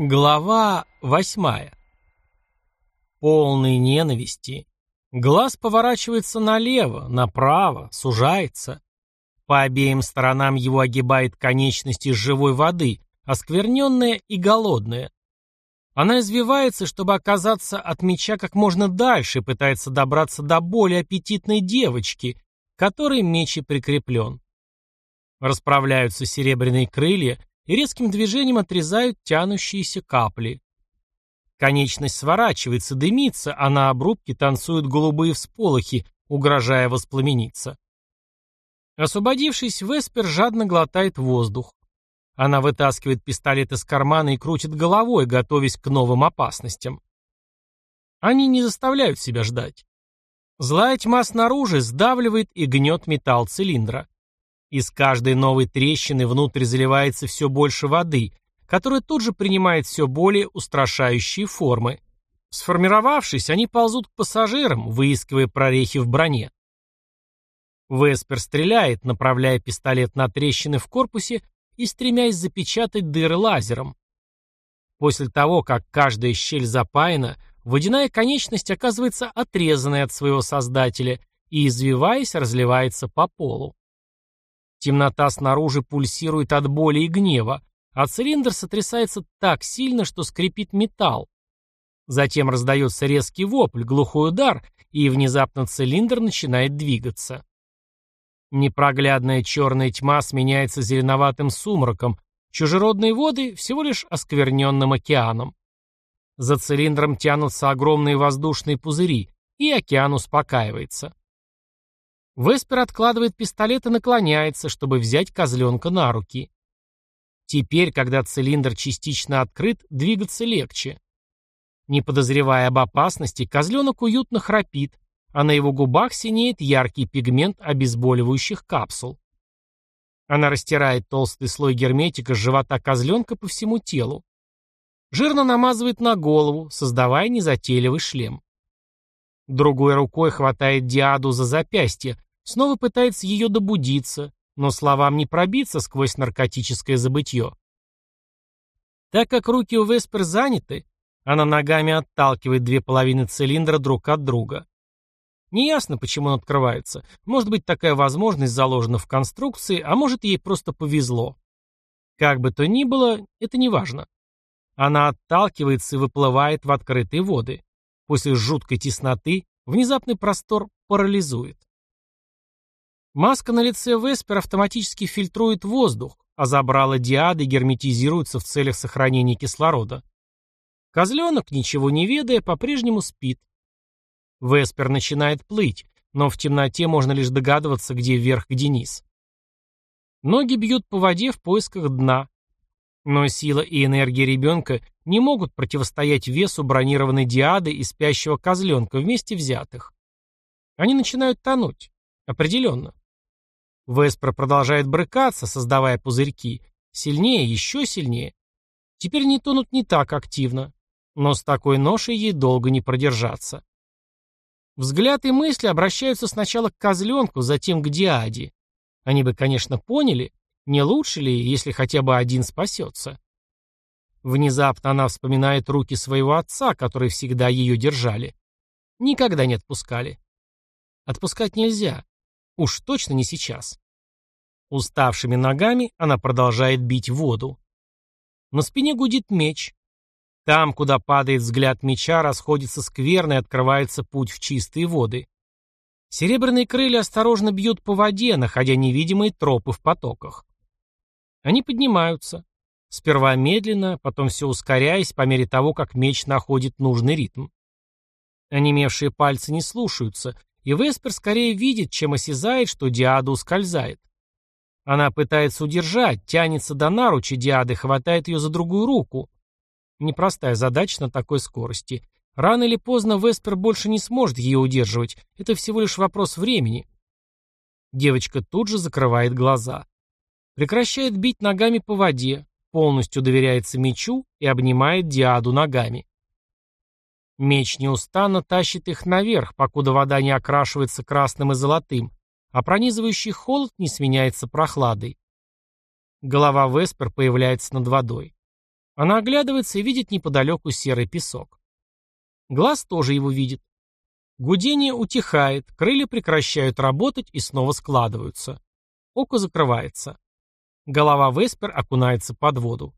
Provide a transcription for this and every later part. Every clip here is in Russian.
Глава восьмая. Полный ненависти. Глаз поворачивается налево, направо, сужается. По обеим сторонам его огибает конечность из живой воды, оскверненная и голодная. Она извивается, чтобы оказаться от меча как можно дальше, пытается добраться до более аппетитной девочки, которой меч и прикреплен. Расправляются серебряные крылья, и резким движением отрезают тянущиеся капли. Конечность сворачивается, дымится, а на обрубке танцуют голубые всполохи, угрожая воспламениться. Освободившись, Веспер жадно глотает воздух. Она вытаскивает пистолет из кармана и крутит головой, готовясь к новым опасностям. Они не заставляют себя ждать. Злая тьма снаружи сдавливает и гнет металл цилиндра. Из каждой новой трещины внутрь заливается все больше воды, которая тут же принимает все более устрашающие формы. Сформировавшись, они ползут к пассажирам, выискивая прорехи в броне. Веспер стреляет, направляя пистолет на трещины в корпусе и стремясь запечатать дыры лазером. После того, как каждая щель запаяна, водяная конечность оказывается отрезанной от своего создателя и, извиваясь, разливается по полу. Темнота снаружи пульсирует от боли и гнева, а цилиндр сотрясается так сильно, что скрипит металл. Затем раздается резкий вопль, глухой удар, и внезапно цилиндр начинает двигаться. Непроглядная черная тьма сменяется зеленоватым сумраком, чужеродные воды всего лишь оскверненным океаном. За цилиндром тянутся огромные воздушные пузыри, и океан успокаивается. Веспер откладывает пистолет и наклоняется, чтобы взять козленка на руки. Теперь, когда цилиндр частично открыт, двигаться легче. Не подозревая об опасности, козленок уютно храпит, а на его губах синеет яркий пигмент обезболивающих капсул. Она растирает толстый слой герметика с живота козленка по всему телу. Жирно намазывает на голову, создавая незатейливый шлем. Другой рукой хватает Диаду за запястье, Снова пытается ее добудиться, но словам не пробиться сквозь наркотическое забытье. Так как руки у Веспер заняты, она ногами отталкивает две половины цилиндра друг от друга. Неясно, почему он открывается. Может быть, такая возможность заложена в конструкции, а может, ей просто повезло. Как бы то ни было, это не важно. Она отталкивается и выплывает в открытые воды. После жуткой тесноты внезапный простор парализует. Маска на лице Веспер автоматически фильтрует воздух, а забрала диады герметизируются в целях сохранения кислорода. Козленок, ничего не ведая, по-прежнему спит. Веспер начинает плыть, но в темноте можно лишь догадываться, где вверх, где низ. Ноги бьют по воде в поисках дна. Но сила и энергия ребенка не могут противостоять весу бронированной диады и спящего козленка вместе взятых. Они начинают тонуть. Определенно. Веспер продолжает брыкаться, создавая пузырьки. Сильнее, еще сильнее. Теперь не тонут не так активно. Но с такой ношей ей долго не продержаться. Взгляд и мысли обращаются сначала к козленку, затем к Диаде. Они бы, конечно, поняли, не лучше ли, если хотя бы один спасется. Внезапно она вспоминает руки своего отца, которые всегда ее держали. Никогда не отпускали. Отпускать нельзя. Уж точно не сейчас. Уставшими ногами она продолжает бить воду. На спине гудит меч. Там, куда падает взгляд меча, расходится скверно и открывается путь в чистые воды. Серебряные крылья осторожно бьют по воде, находя невидимые тропы в потоках. Они поднимаются. Сперва медленно, потом все ускоряясь по мере того, как меч находит нужный ритм. Онемевшие пальцы не слушаются, и Веспер скорее видит, чем осязает, что Диада ускользает. Она пытается удержать, тянется до наручи Диады, хватает ее за другую руку. Непростая задача на такой скорости. Рано или поздно Веспер больше не сможет ее удерживать. Это всего лишь вопрос времени. Девочка тут же закрывает глаза. Прекращает бить ногами по воде, полностью доверяется мечу и обнимает Диаду ногами. Меч неустанно тащит их наверх, покуда вода не окрашивается красным и золотым, а пронизывающий холод не сменяется прохладой. Голова Веспер появляется над водой. Она оглядывается и видит неподалеку серый песок. Глаз тоже его видит. Гудение утихает, крылья прекращают работать и снова складываются. Око закрывается. Голова Веспер окунается под воду.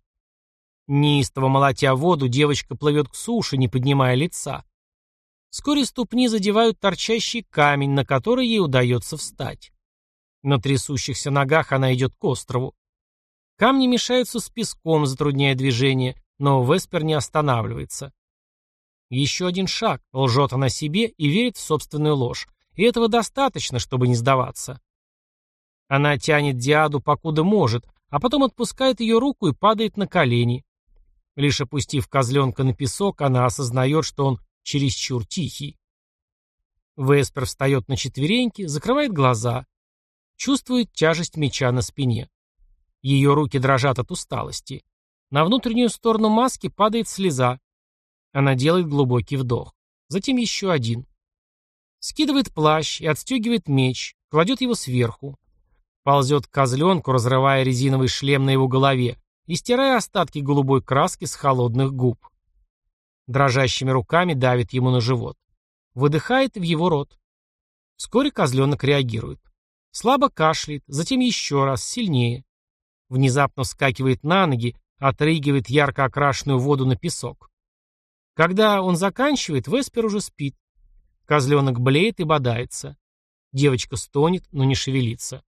Неистово молотя воду, девочка плывет к суше, не поднимая лица. Вскоре ступни задевают торчащий камень, на который ей удается встать. На трясущихся ногах она идет к острову. Камни мешаются с песком, затрудняя движение, но Веспер не останавливается. Еще один шаг, лжет она себе и верит в собственную ложь. И этого достаточно, чтобы не сдаваться. Она тянет Диаду покуда может, а потом отпускает ее руку и падает на колени. Лишь опустив козленка на песок, она осознает, что он чересчур тихий. Веспер встает на четвереньки, закрывает глаза. Чувствует тяжесть меча на спине. Ее руки дрожат от усталости. На внутреннюю сторону маски падает слеза. Она делает глубокий вдох. Затем еще один. Скидывает плащ и отстегивает меч, кладет его сверху. Ползет к козленку, разрывая резиновый шлем на его голове и стирая остатки голубой краски с холодных губ. Дрожащими руками давит ему на живот. Выдыхает в его рот. Вскоре козленок реагирует. Слабо кашляет, затем еще раз, сильнее внезапно вскакивает на ноги, отрыгивает ярко окрашенную воду на песок. Когда он заканчивает, Веспер уже спит. Козленок блеет и бодается. Девочка стонет, но не шевелится.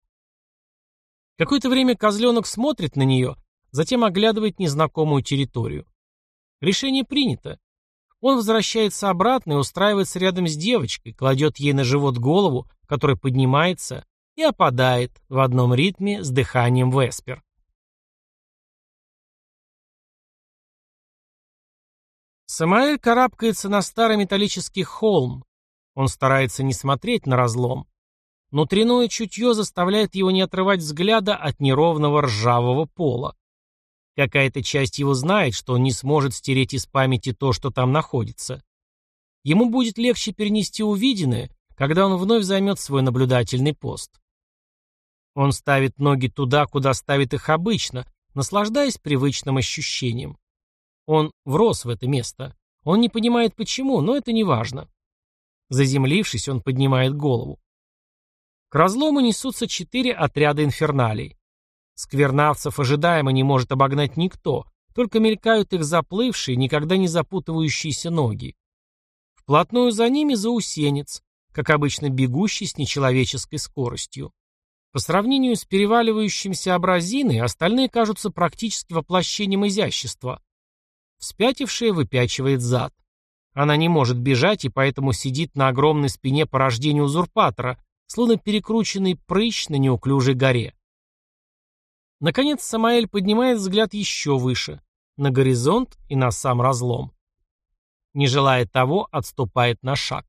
Какое-то время козленок смотрит на нее, затем оглядывает незнакомую территорию. Решение принято. Он возвращается обратно и устраивается рядом с девочкой, кладет ей на живот голову, которая поднимается и опадает в одном ритме с дыханием Веспер. Самаэль карабкается на старый металлический холм. Он старается не смотреть на разлом. Внутреннее чутье заставляет его не отрывать взгляда от неровного ржавого пола. Какая-то часть его знает, что он не сможет стереть из памяти то, что там находится. Ему будет легче перенести увиденное, когда он вновь займет свой наблюдательный пост. Он ставит ноги туда, куда ставит их обычно, наслаждаясь привычным ощущением. Он врос в это место. Он не понимает почему, но это не важно. Заземлившись, он поднимает голову. К разлому несутся четыре отряда инферналей. Сквернавцев ожидаемо не может обогнать никто, только мелькают их заплывшие, никогда не запутывающиеся ноги. Вплотную за ними заусенец, как обычно бегущий с нечеловеческой скоростью. По сравнению с переваливающимся абразиной, остальные кажутся практически воплощением изящества. Спятившая выпячивает зад. Она не может бежать и поэтому сидит на огромной спине порождения узурпатора, словно перекрученный прыщ на неуклюжей горе. Наконец Самаэль поднимает взгляд еще выше, на горизонт и на сам разлом. Не желая того, отступает на шаг.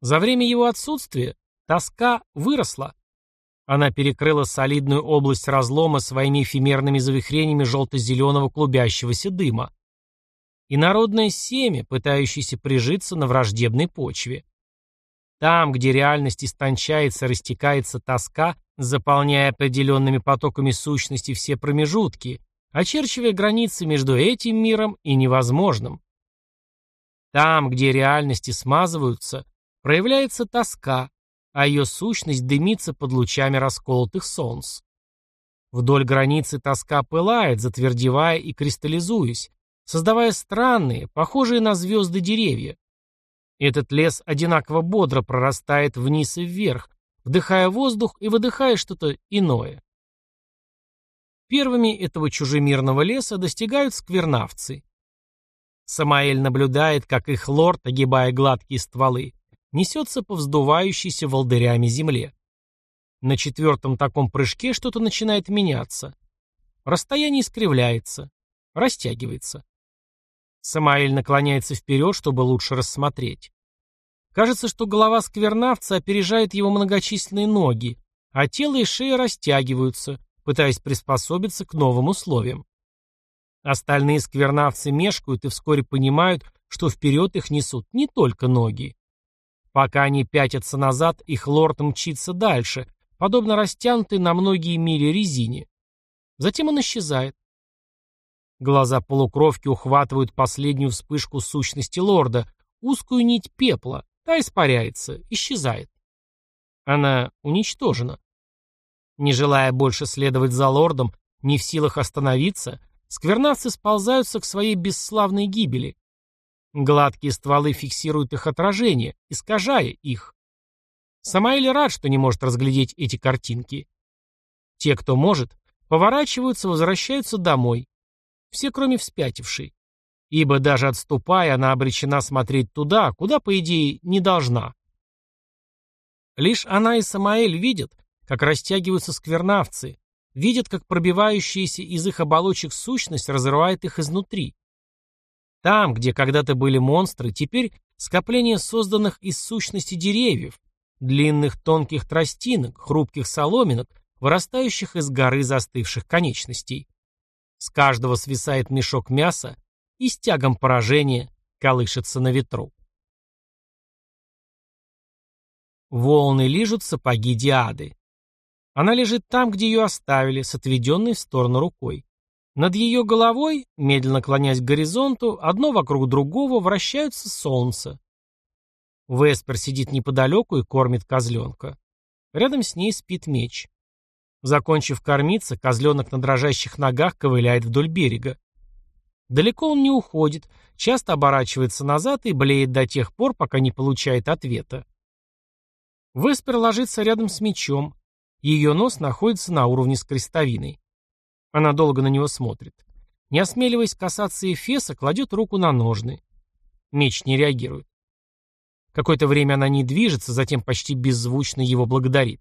За время его отсутствия тоска выросла. Она перекрыла солидную область разлома своими эфемерными завихрениями желто-зеленого клубящегося дыма и народное семя, пытающееся прижиться на враждебной почве. Там, где реальность истончается, растекается тоска, заполняя определенными потоками сущности все промежутки, очерчивая границы между этим миром и невозможным. Там, где реальности смазываются, проявляется тоска, а ее сущность дымится под лучами расколотых солнц. Вдоль границы тоска пылает, затвердевая и кристаллизуясь, создавая странные, похожие на звезды деревья. Этот лес одинаково бодро прорастает вниз и вверх, вдыхая воздух и выдыхая что-то иное. Первыми этого чужемирного леса достигают сквернавцы. Самаэль наблюдает, как их лорд, огибая гладкие стволы, несется по вздувающейся волдырями земле. На четвертом таком прыжке что-то начинает меняться. Расстояние искривляется, растягивается. Самаэль наклоняется вперед, чтобы лучше рассмотреть. Кажется, что голова сквернавца опережает его многочисленные ноги, а тело и шея растягиваются, пытаясь приспособиться к новым условиям. Остальные сквернавцы мешкают и вскоре понимают, что вперед их несут не только ноги. Пока они пятятся назад, их лорд мчится дальше, подобно растянутой на многие мили резине. Затем он исчезает. Глаза полукровки ухватывают последнюю вспышку сущности лорда, узкую нить пепла, та испаряется, исчезает. Она уничтожена. Не желая больше следовать за лордом, не в силах остановиться, сквернавцы сползаются к своей бесславной гибели. Гладкие стволы фиксируют их отражение, искажая их. Самаэль рад, что не может разглядеть эти картинки. Те, кто может, поворачиваются, возвращаются домой. Все, кроме вспятившей. Ибо даже отступая, она обречена смотреть туда, куда, по идее, не должна. Лишь она и Самаэль видят, как растягиваются сквернавцы, видят, как пробивающаяся из их оболочек сущность разрывает их изнутри. Там, где когда-то были монстры, теперь скопление созданных из сущности деревьев, длинных тонких тростинок, хрупких соломинок, вырастающих из горы застывших конечностей. С каждого свисает мешок мяса и с тягом поражения колышется на ветру. Волны лижут сапоги Диады. Она лежит там, где ее оставили, с отведенной в сторону рукой. Над ее головой, медленно клонясь к горизонту, одно вокруг другого вращаются солнце. Веспер сидит неподалеку и кормит козленка. Рядом с ней спит меч. Закончив кормиться, козленок на дрожащих ногах ковыляет вдоль берега. Далеко он не уходит, часто оборачивается назад и блеет до тех пор, пока не получает ответа. Веспер ложится рядом с мечом. Ее нос находится на уровне с крестовиной. Она долго на него смотрит. Не осмеливаясь касаться Эфеса, кладет руку на ножны. Меч не реагирует. Какое-то время она не движется, затем почти беззвучно его благодарит.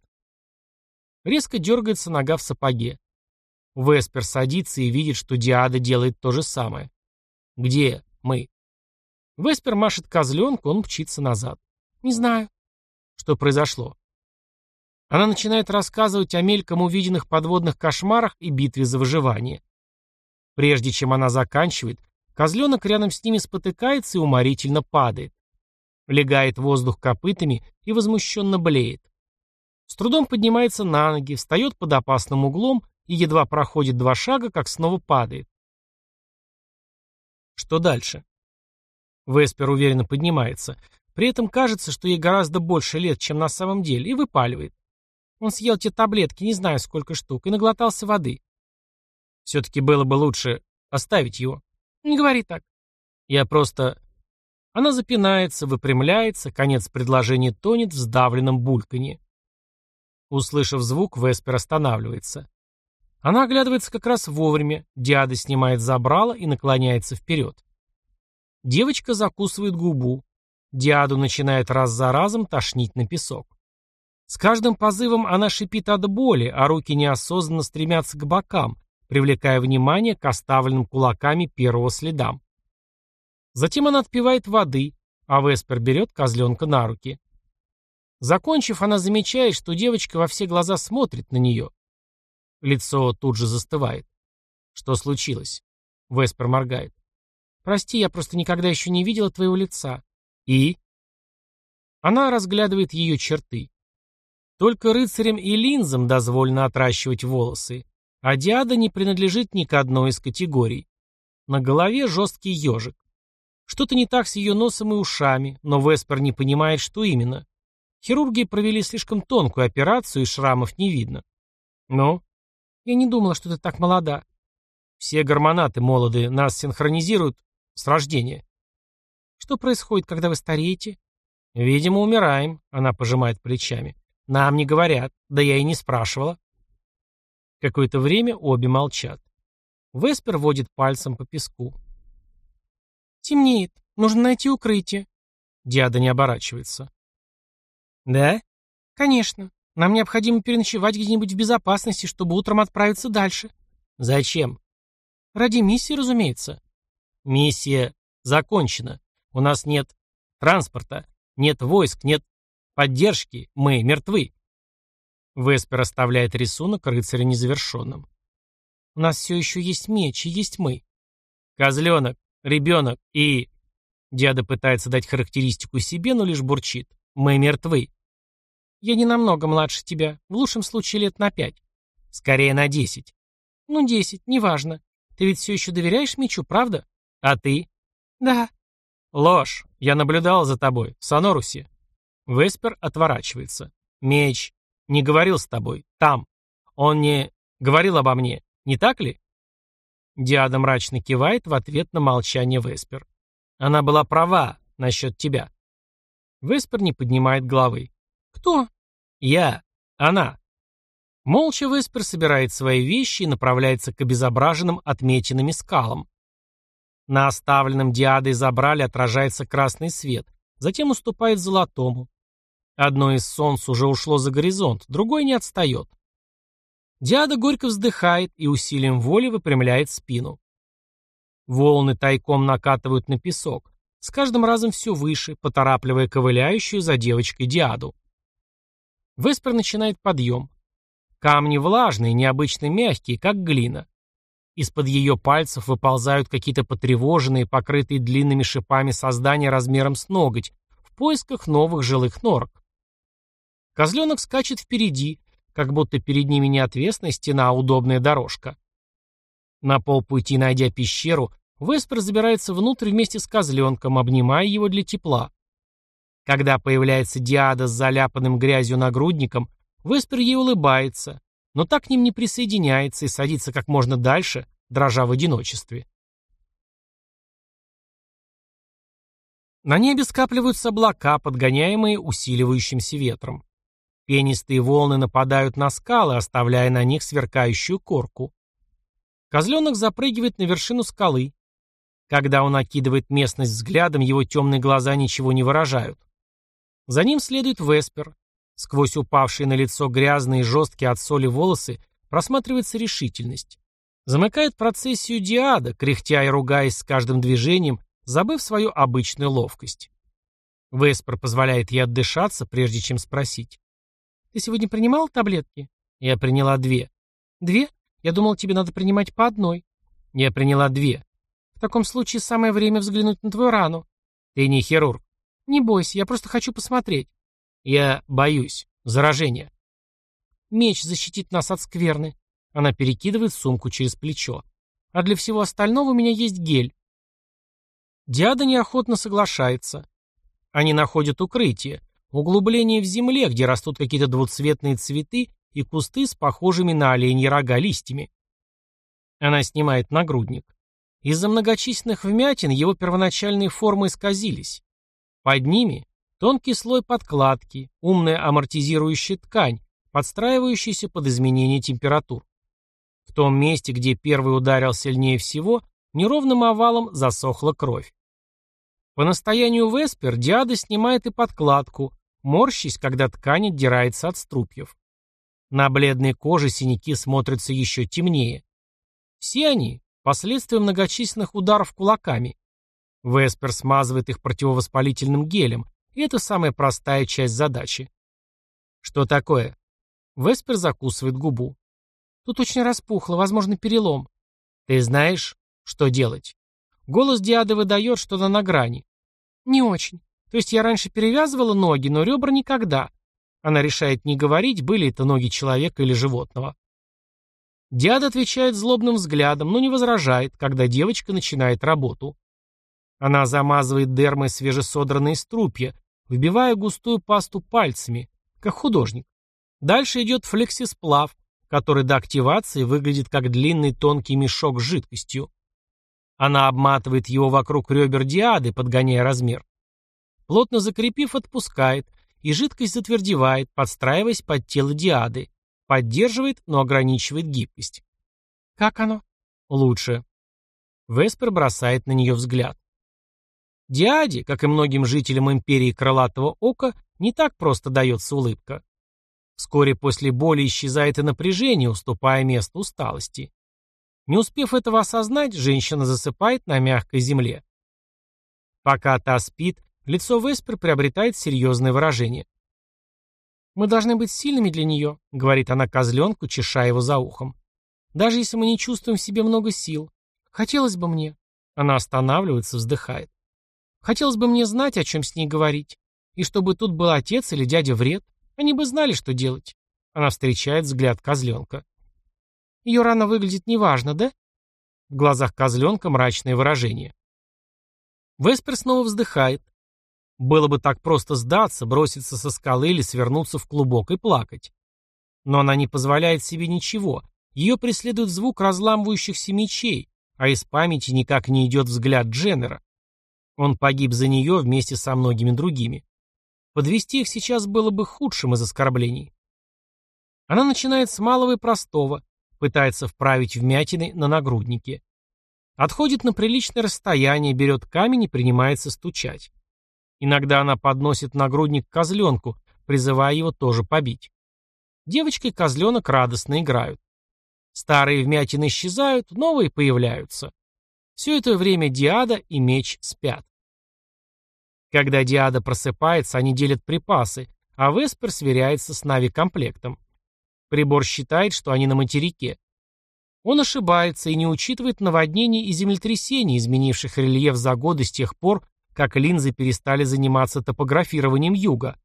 Резко дергается нога в сапоге. Веспер садится и видит, что Диада делает то же самое. «Где мы?» Веспер машет козленку, он мчится назад. «Не знаю». «Что произошло?» Она начинает рассказывать о мельком увиденных подводных кошмарах и битве за выживание. Прежде чем она заканчивает, козленок рядом с ними спотыкается и уморительно падает. Легает воздух копытами и возмущенно блеет. С трудом поднимается на ноги, встает под опасным углом и едва проходит два шага, как снова падает. Что дальше? Веспер уверенно поднимается. При этом кажется, что ей гораздо больше лет, чем на самом деле, и выпаливает. Он съел те таблетки, не знаю сколько штук, и наглотался воды. Все-таки было бы лучше оставить его. Не говори так. Я просто... Она запинается, выпрямляется, конец предложения тонет в сдавленном бульканье. Услышав звук, Веспер останавливается. Она оглядывается как раз вовремя, Диада снимает забрало и наклоняется вперед. Девочка закусывает губу. Диаду начинает раз за разом тошнить на песок. С каждым позывом она шипит от боли, а руки неосознанно стремятся к бокам, привлекая внимание к оставленным кулаками первого следам. Затем она отпивает воды, а Веспер берет козленка на руки. Закончив, она замечает, что девочка во все глаза смотрит на нее. Лицо тут же застывает. Что случилось? Веспер моргает. Прости, я просто никогда еще не видела твоего лица. И? Она разглядывает ее черты. Только рыцарям и линзам дозволено отращивать волосы, а Диада не принадлежит ни к одной из категорий. На голове жесткий ежик. Что-то не так с ее носом и ушами, но Веспер не понимает, что именно. Хирурги провели слишком тонкую операцию, и шрамов не видно. Ну? Я не думала, что ты так молода. Все гормонаты молодые, нас синхронизируют с рождения. Что происходит, когда вы стареете? Видимо, умираем, она пожимает плечами. Нам не говорят, да я и не спрашивала. Какое-то время обе молчат. Веспер водит пальцем по песку. «Темнеет. Нужно найти укрытие». Диада не оборачивается. «Да?» «Конечно. Нам необходимо переночевать где-нибудь в безопасности, чтобы утром отправиться дальше». «Зачем?» «Ради миссии, разумеется». «Миссия закончена. У нас нет транспорта, нет войск, нет Поддержки. Мы мертвы. Веспер оставляет рисунок рыцаря незавершенным. У нас все еще есть меч и есть мы. Козленок, ребенок и... Дяда пытается дать характеристику себе, но лишь бурчит. Мы мертвы. Я не намного младше тебя. В лучшем случае лет на пять. Скорее на десять. Ну, десять, неважно. Ты ведь все еще доверяешь Мичу, правда? А ты? Да. Ложь. Я наблюдал за тобой. В Сонорусе. Веспер отворачивается. Меч. Не говорил с тобой. Там. Он не... Говорил обо мне. Не так ли? Диада мрачно кивает в ответ на молчание Веспер. Она была права насчет тебя. Веспер не поднимает головы. Кто? Я. Она. Молча Веспер собирает свои вещи и направляется к обезображенным отметинами скалам. На оставленном диадой забрали отражается красный свет, затем уступает золотому. Одно из солнц уже ушло за горизонт, другой не отстает. Диада горько вздыхает и усилием воли выпрямляет спину. Волны тайком накатывают на песок, с каждым разом все выше, поторапливая ковыляющую за девочкой Диаду. Веспер начинает подъем. Камни влажные, необычно мягкие, как глина. Из-под ее пальцев выползают какие-то потревоженные, покрытые длинными шипами создания размером с ноготь, в поисках новых жилых норок. Козленок скачет впереди, как будто перед ними не отвесная стена, а удобная дорожка. На полпути, найдя пещеру, Веспер забирается внутрь вместе с козленком, обнимая его для тепла. Когда появляется Диада с заляпанным грязью нагрудником, Веспер ей улыбается, но так к ним не присоединяется и садится как можно дальше, дрожа в одиночестве. На небе скапливаются облака, подгоняемые усиливающимся ветром. Пенистые волны нападают на скалы, оставляя на них сверкающую корку. Козленок запрыгивает на вершину скалы. Когда он окидывает местность взглядом, его темные глаза ничего не выражают. За ним следует Веспер, Сквозь упавшие на лицо грязные и жесткие от соли волосы просматривается решительность. Замыкает процессию Диада, кряхтя и ругаясь с каждым движением, забыв свою обычную ловкость. Веспер позволяет ей отдышаться, прежде чем спросить. «Ты сегодня принимал таблетки?» «Я приняла две». «Две? Я думал, тебе надо принимать по одной». «Я приняла две». «В таком случае самое время взглянуть на твою рану». «Ты не хирург». «Не бойся, я просто хочу посмотреть». Я боюсь. Заражения. Меч защитит нас от скверны. Она перекидывает сумку через плечо. А для всего остального у меня есть гель. Диада неохотно соглашается. Они находят укрытие. Углубление в земле, где растут какие-то двуцветные цветы и кусты с похожими на оленьи рога листьями. Она снимает нагрудник. Из-за многочисленных вмятин его первоначальные формы исказились. Под ними Тонкий слой подкладки, умная амортизирующая ткань, подстраивающаяся под изменение температур. В том месте, где первый ударил сильнее всего, неровным овалом засохла кровь. По настоянию Веспер Диада снимает и подкладку, морщись, когда ткань отдирается от струпьев. На бледной коже синяки смотрятся еще темнее. Все они – последствия многочисленных ударов кулаками. Веспер смазывает их противовоспалительным гелем, и это самая простая часть задачи. Что такое? Веспер закусывает губу. Тут очень распухло, возможно, перелом. Ты знаешь, что делать? Голос Диады выдает, что она на грани. Не очень. То есть я раньше перевязывала ноги, но ребра никогда. Она решает не говорить, были это ноги человека или животного. Диада отвечает злобным взглядом, но не возражает, когда девочка начинает работу. Она замазывает дермой свежесодранные струпья, вбивая густую пасту пальцами, как художник. Дальше идет флексисплав, который до активации выглядит как длинный тонкий мешок с жидкостью. Она обматывает его вокруг ребер диады, подгоняя размер. Плотно закрепив, отпускает, и жидкость затвердевает, подстраиваясь под тело диады. Поддерживает, но ограничивает гибкость. Как оно? Лучше. Веспер бросает на нее взгляд. Диаде, как и многим жителям империи Крылатого Ока, не так просто дается улыбка. Вскоре после боли исчезает и напряжение, уступая место усталости. Не успев этого осознать, женщина засыпает на мягкой земле. Пока та спит, лицо Веспер приобретает серьезное выражение. «Мы должны быть сильными для нее», — говорит она козленку, чеша его за ухом. «Даже если мы не чувствуем в себе много сил. Хотелось бы мне». Она останавливается, вздыхает. Хотелось бы мне знать, о чем с ней говорить. И чтобы тут был отец или дядя Вред. Они бы знали, что делать. Она встречает взгляд козленка. Ее рана выглядит неважно, да? В глазах козленка мрачное выражение. Веспер снова вздыхает. Было бы так просто сдаться, броситься со скалы или свернуться в клубок и плакать. Но она не позволяет себе ничего. Ее преследует звук разламывающихся мечей, а из памяти никак не идет взгляд Дженнера. Он погиб за нее вместе со многими другими. Подвести их сейчас было бы худшим из оскорблений. Она начинает с малого и простого, пытается вправить вмятины на нагруднике. Отходит на приличное расстояние, берет камень и принимается стучать. Иногда она подносит нагрудник к козленку, призывая его тоже побить. Девочка и козленок радостно играют. Старые вмятины исчезают, новые появляются. Все это время Диада и меч спят. Когда Диада просыпается, они делят припасы, а Веспер сверяется с Нави-комплектом. Прибор считает, что они на материке. Он ошибается и не учитывает наводнений и землетрясений, изменивших рельеф за годы с тех пор, как линзы перестали заниматься топографированием юга.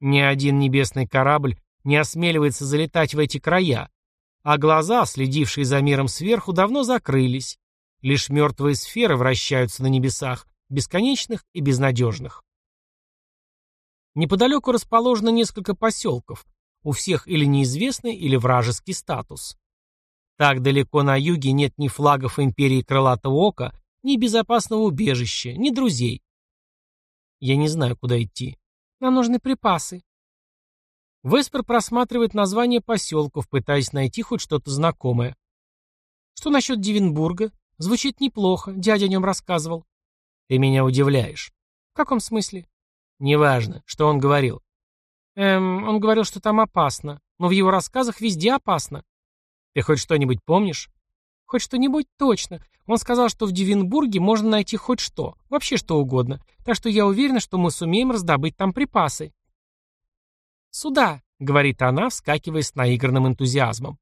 Ни один небесный корабль не осмеливается залетать в эти края, а глаза, следившие за миром сверху, давно закрылись. Лишь мертвые сферы вращаются на небесах, бесконечных и безнадежных. Неподалеку расположено несколько поселков, у всех или неизвестный, или вражеский статус. Так далеко на юге нет ни флагов империи Крылатого Ока, ни безопасного убежища, ни друзей. Я не знаю, куда идти. Нам нужны припасы. Веспер просматривает названия поселков, пытаясь найти хоть что-то знакомое. Что насчет Дивенбурга? Звучит неплохо, дядя о нем рассказывал. Ты меня удивляешь. В каком смысле? Неважно, что он говорил. Эм, он говорил, что там опасно. Но в его рассказах везде опасно. Ты хоть что-нибудь помнишь? Хоть что-нибудь точно. Он сказал, что в Дивенбурге можно найти хоть что. Вообще что угодно. Так что я уверена, что мы сумеем раздобыть там припасы. «Сюда», — говорит она, вскакивая с наигранным энтузиазмом.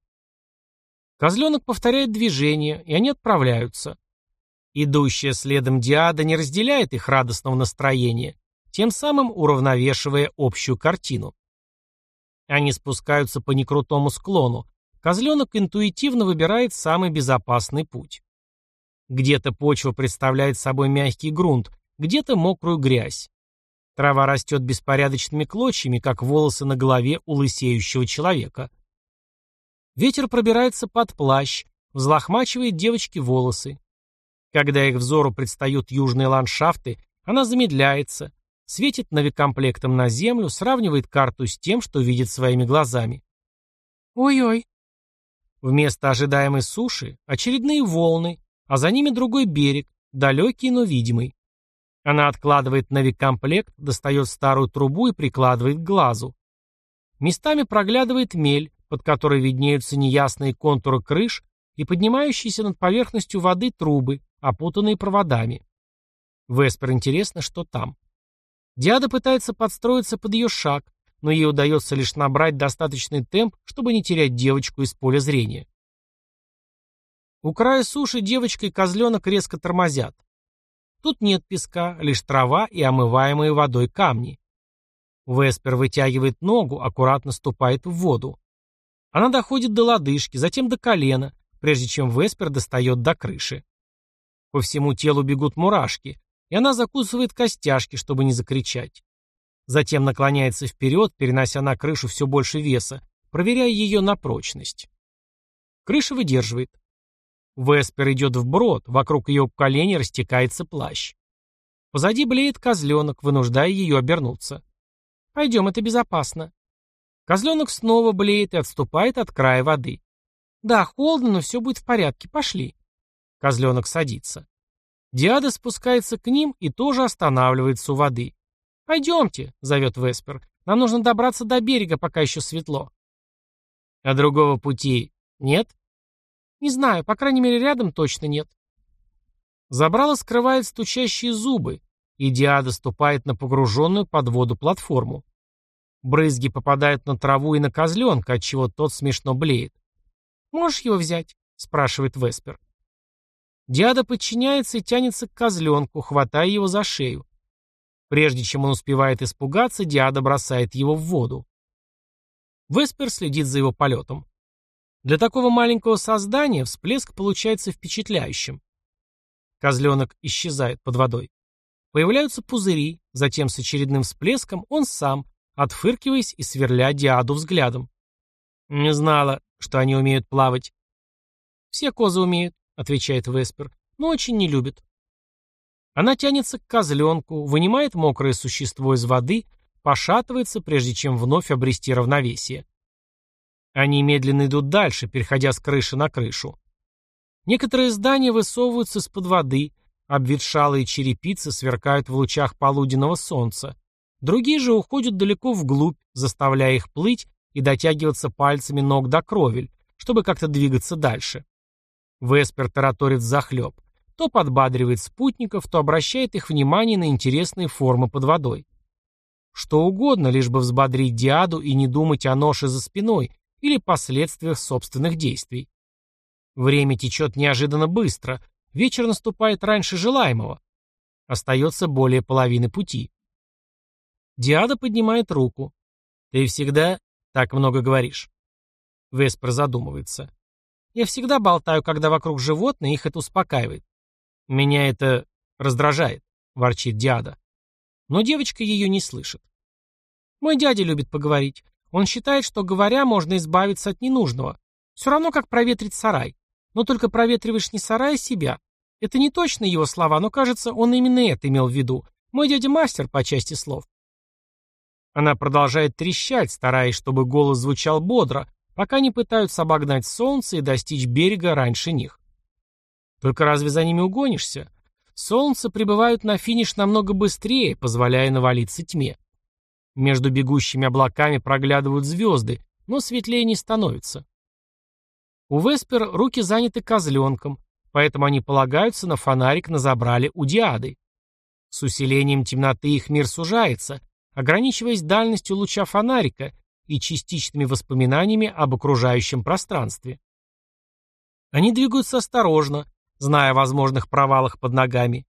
Козленок повторяет движение, и они отправляются. Идущая следом Диада не разделяет их радостного настроения, тем самым уравновешивая общую картину. Они спускаются по некрутому склону. Козленок интуитивно выбирает самый безопасный путь. Где-то почва представляет собой мягкий грунт, где-то мокрую грязь. Трава растет беспорядочными клочьями, как волосы на голове у лысеющего человека. Ветер пробирается под плащ, взлохмачивает девочке волосы. Когда их взору предстают южные ландшафты, она замедляется, светит навикомплектом на землю, сравнивает карту с тем, что видит своими глазами. Ой-ой. Вместо ожидаемой суши очередные волны, а за ними другой берег, далекий, но видимый. Она откладывает навикомплект, достает старую трубу и прикладывает к глазу. Местами проглядывает мель, под которой виднеются неясные контуры крыш и поднимающиеся над поверхностью воды трубы, опутанные проводами. Веспер интересно, что там. Диада пытается подстроиться под ее шаг, но ей удается лишь набрать достаточный темп, чтобы не терять девочку из поля зрения. У края суши девочка и козленок резко тормозят. Тут нет песка, лишь трава и омываемые водой камни. Веспер вытягивает ногу, аккуратно ступает в воду. Она доходит до лодыжки, затем до колена, прежде чем Веспер достает до крыши. По всему телу бегут мурашки, и она закусывает костяшки, чтобы не закричать. Затем наклоняется вперед, перенося на крышу все больше веса, проверяя ее на прочность. Крыша выдерживает. Веспер идет вброд, вокруг ее колени растекается плащ. Позади блеет козленок, вынуждая ее обернуться. «Пойдем, это безопасно». Козленок снова блеет и отступает от края воды. «Да, холодно, но все будет в порядке. Пошли». Козленок садится. Диада спускается к ним и тоже останавливается у воды. «Пойдемте», — зовет Веспер. «Нам нужно добраться до берега, пока еще светло». «А другого пути нет?» «Не знаю, по крайней мере, рядом точно нет». Забрало скрывает стучащие зубы, и Диада ступает на погруженную под воду платформу. Брызги попадают на траву и на козленка, отчего тот смешно блеет. «Можешь его взять?» — спрашивает Веспер. Диада подчиняется и тянется к козленку, хватая его за шею. Прежде чем он успевает испугаться, Диада бросает его в воду. Веспер следит за его полетом. Для такого маленького создания всплеск получается впечатляющим. Козленок исчезает под водой. Появляются пузыри, затем с очередным всплеском он сам, отфыркиваясь и сверля Диаду взглядом. «Не знала, что они умеют плавать». «Все козы умеют», — отвечает Веспер, — «но очень не любят». Она тянется к козленку, вынимает мокрое существо из воды, пошатывается, прежде чем вновь обрести равновесие. Они медленно идут дальше, переходя с крыши на крышу. Некоторые здания высовываются из-под воды, обветшалые черепицы сверкают в лучах полуденного солнца. Другие же уходят далеко вглубь, заставляя их плыть и дотягиваться пальцами ног до кровель, чтобы как-то двигаться дальше. Веспер тараторит захлеб. То подбадривает спутников, то обращает их внимание на интересные формы под водой. Что угодно, лишь бы взбодрить Диаду и не думать о ноше за спиной или последствиях собственных действий. Время течет неожиданно быстро, вечер наступает раньше желаемого. Остается более половины пути. Диада поднимает руку. «Ты всегда так много говоришь?» Веспер задумывается. «Я всегда болтаю, когда вокруг животные, их это успокаивает. «Меня это раздражает», — ворчит Диада. Но девочка ее не слышит. «Мой дядя любит поговорить. Он считает, что, говоря, можно избавиться от ненужного. Все равно, как проветрить сарай. Но только проветриваешь не сарай, а себя. Это не точно его слова, но, кажется, он именно это имел в виду. Мой дядя мастер по части слов». Она продолжает трещать, стараясь, чтобы голос звучал бодро, пока не пытаются обогнать солнце и достичь берега раньше них. Только разве за ними угонишься? Солнце прибывают на финиш намного быстрее, позволяя навалиться тьме. Между бегущими облаками проглядывают звезды, но светлее не становится. У Веспер руки заняты козленком, поэтому они полагаются на фонарик на забрале у Диады. С усилением темноты их мир сужается, ограничиваясь дальностью луча фонарика и частичными воспоминаниями об окружающем пространстве. Они двигаются осторожно, зная о возможных провалах под ногами.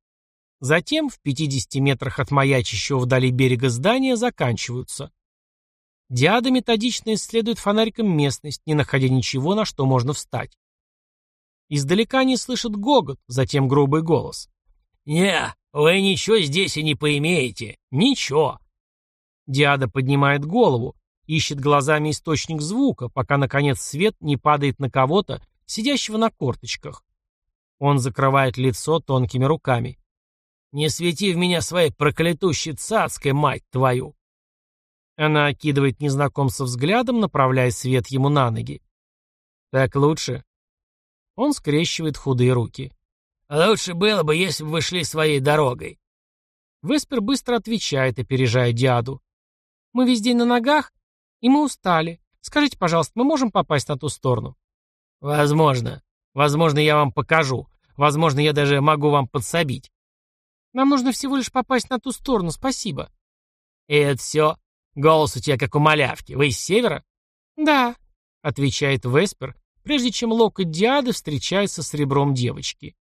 Затем, в 50 метрах от маячащего вдали берега здания, заканчиваются. Диада методично исследует фонариком местность, не находя ничего, на что можно встать. Издалека они слышат гогот, затем грубый голос. «Не, вы ничего здесь и не поимеете. Ничего». Диада поднимает голову, ищет глазами источник звука, пока, наконец, свет не падает на кого-то, сидящего на корточках. Он закрывает лицо тонкими руками. «Не свети в меня своей проклятущей цацкой, мать твою!» Она окидывает незнакомца взглядом, направляя свет ему на ноги. «Так лучше?» Он скрещивает худые руки. «Лучше было бы, если бы вы шли своей дорогой». Веспер быстро отвечает, опережая Диаду. «Мы весь день на ногах, и мы устали. Скажите, пожалуйста, мы можем попасть на ту сторону?» «Возможно. Возможно, я вам покажу. Возможно, я даже могу вам подсобить. Нам нужно всего лишь попасть на ту сторону, спасибо. И это все? Голос у тебя как у малявки. Вы из севера? Да, отвечает Веспер, прежде чем локоть Диады встречается с ребром девочки.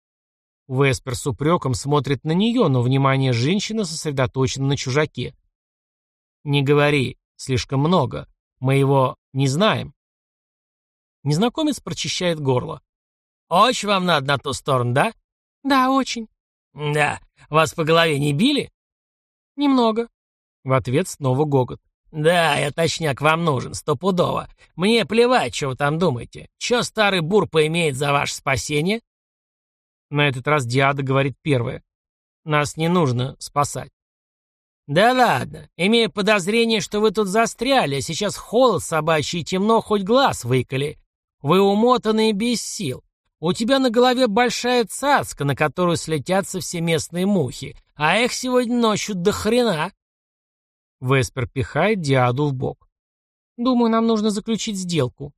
Веспер с упреком смотрит на нее, но внимание женщины сосредоточено на чужаке. «Не говори, слишком много. Мы его не знаем». Незнакомец прочищает горло. «Очень вам надо на ту сторону, да?» «Да, очень». «Да. Вас по голове не били?» «Немного». В ответ снова гогот. «Да, я точняк вам нужен, стопудово. Мне плевать, что вы там думаете. Че старый бур поимеет за ваше спасение?» На этот раз Диада говорит первое. «Нас не нужно спасать». «Да ладно. Имея подозрение, что вы тут застряли, а сейчас холод собачий и темно, хоть глаз выколи. Вы умотаны и без сил. У тебя на голове большая цацка, на которую слетятся все местные мухи, а их сегодня ночью до хрена. Веспер пихает Диаду в бок. Думаю, нам нужно заключить сделку.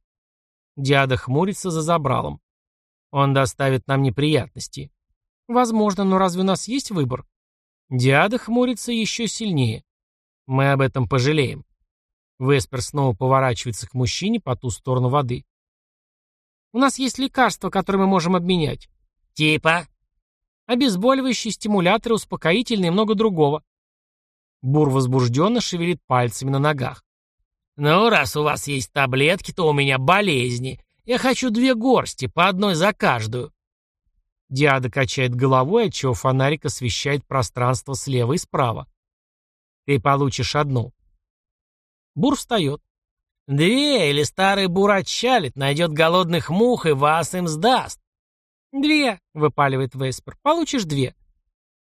Диада хмурится за забралом. Он доставит нам неприятности. Возможно, но разве у нас есть выбор? Диада хмурится еще сильнее. Мы об этом пожалеем. Веспер снова поворачивается к мужчине по ту сторону воды. У нас есть лекарства, которые мы можем обменять. Типа? Обезболивающие, стимуляторы, успокоительные и много другого. Бур возбужденно шевелит пальцами на ногах. Ну, раз у вас есть таблетки, то у меня болезни. Я хочу две горсти, по одной за каждую. Диада качает головой, отчего фонарик освещает пространство слева и справа. Ты получишь одну. Бур встает. Две, или старый бур отчалит, найдет голодных мух и вас им сдаст. Две, выпаливает Веспер. Получишь две.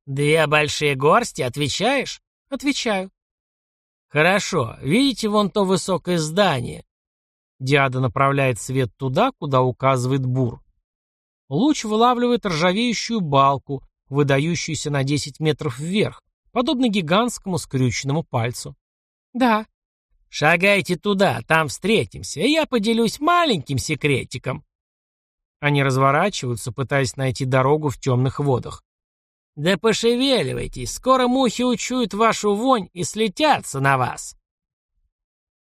Две большие горсти, отвечаешь? Отвечаю. Хорошо, видите вон то высокое здание? Диада направляет свет туда, куда указывает бур. Луч вылавливает ржавеющую балку, выдающуюся на 10 метров вверх, подобно гигантскому скрюченному пальцу. «Да». «Шагайте туда, там встретимся, и я поделюсь маленьким секретиком». Они разворачиваются, пытаясь найти дорогу в темных водах. «Да пошевеливайтесь, скоро мухи учуют вашу вонь и слетятся на вас».